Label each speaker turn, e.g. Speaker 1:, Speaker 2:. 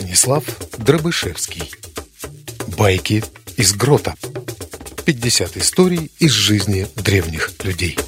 Speaker 1: Станислав Дробышевский. Байки из грота. 50 историй из жизни древних людей.